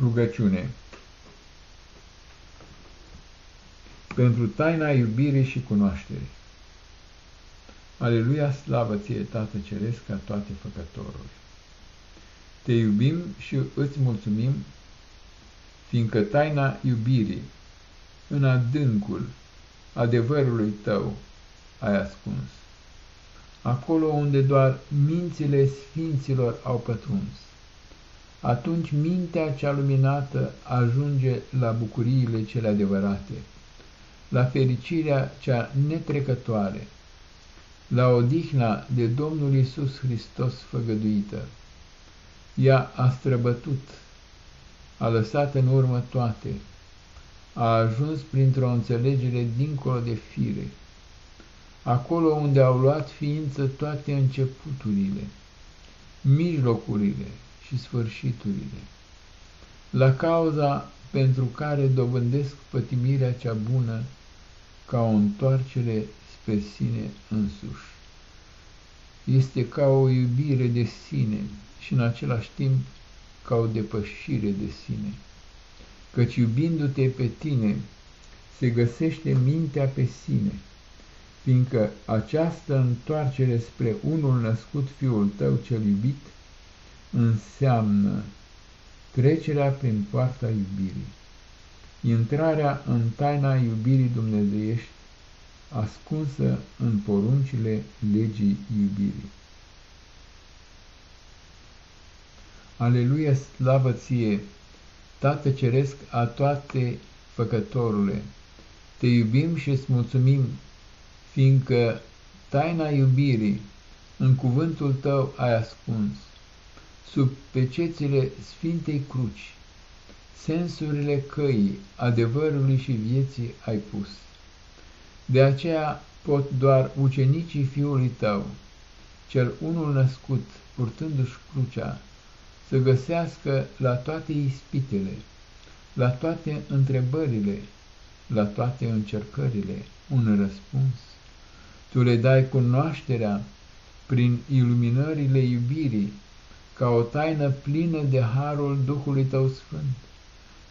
Rugăciune. Pentru taina iubirii și cunoașterii. Aleluia, slavă ție, Tată Ceresc, ca toate făcătorului! Te iubim și îți mulțumim, fiindcă taina iubirii în adâncul adevărului tău ai ascuns, acolo unde doar mințile sfinților au pătruns atunci mintea cea luminată ajunge la bucuriile cele adevărate, la fericirea cea netrecătoare, la odihna de Domnul Isus Hristos făgăduită. Ea a străbătut, a lăsat în urmă toate, a ajuns printr-o înțelegere dincolo de fire, acolo unde au luat ființă toate începuturile, mijlocurile, și sfârșiturile, la cauza pentru care dobândesc pătimirea cea bună ca o întoarcere spre sine însuși. Este ca o iubire de sine și în același timp ca o depășire de sine, căci iubindu-te pe tine se găsește mintea pe sine, fiindcă această întoarcere spre unul născut Fiul tău cel iubit înseamnă trecerea prin poarta iubirii, intrarea în taina iubirii dumnezeiești, ascunsă în poruncile legii iubirii. Aleluia, slavă ție, Tată Ceresc a toate făcătorule, te iubim și îți mulțumim, fiindcă taina iubirii în cuvântul tău ai ascuns sub pecețile Sfintei Cruci, sensurile căii, adevărului și vieții ai pus. De aceea pot doar ucenicii fiului tău, cel unul născut, purtându-și crucea, să găsească la toate ispitele, la toate întrebările, la toate încercările, un răspuns. Tu le dai cunoașterea prin iluminările iubirii, ca o taină plină de harul Duhului Tău Sfânt,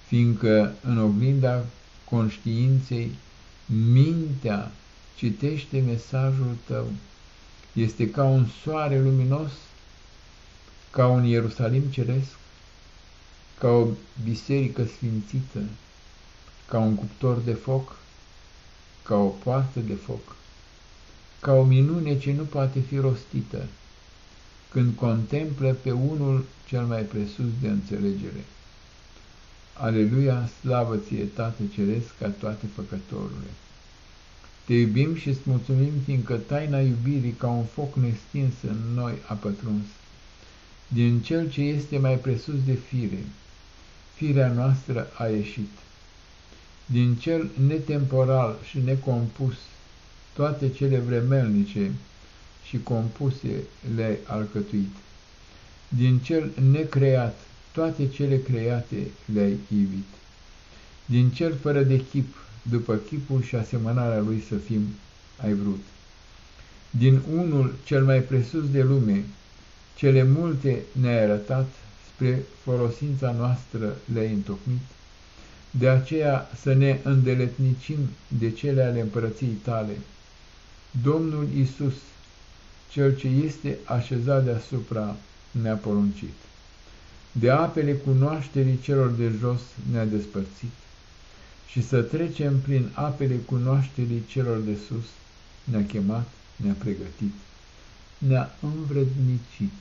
fiindcă în oglinda conștiinței mintea citește mesajul Tău, este ca un soare luminos, ca un Ierusalim ceresc, ca o biserică sfințită, ca un cuptor de foc, ca o poartă de foc, ca o minune ce nu poate fi rostită, când contemplă pe unul cel mai presus de înțelegere. Aleluia, slavă ție, Tată Ceresc, ca toate făcătorule! Te iubim și îți mulțumim, fiindcă taina iubirii ca un foc nestins în noi a pătruns, din cel ce este mai presus de fire, firea noastră a ieșit. Din cel netemporal și necompus, toate cele vremelnice, și compuse le-ai alcătuit. Din cel necreat, toate cele create le-ai ivit. Din cel fără de chip, după chipul și asemănarea lui să fim, ai vrut. Din unul cel mai presus de lume, cele multe ne-ai arătat, spre folosința noastră le-ai întocmit, de aceea să ne îndeletnicim de cele ale împărăției tale. Domnul Isus, cel ce este așezat deasupra ne-a poruncit. De apele cunoașterii celor de jos ne-a despărțit și să trecem prin apele cunoașterii celor de sus ne-a chemat, ne-a pregătit, ne-a învrednicit.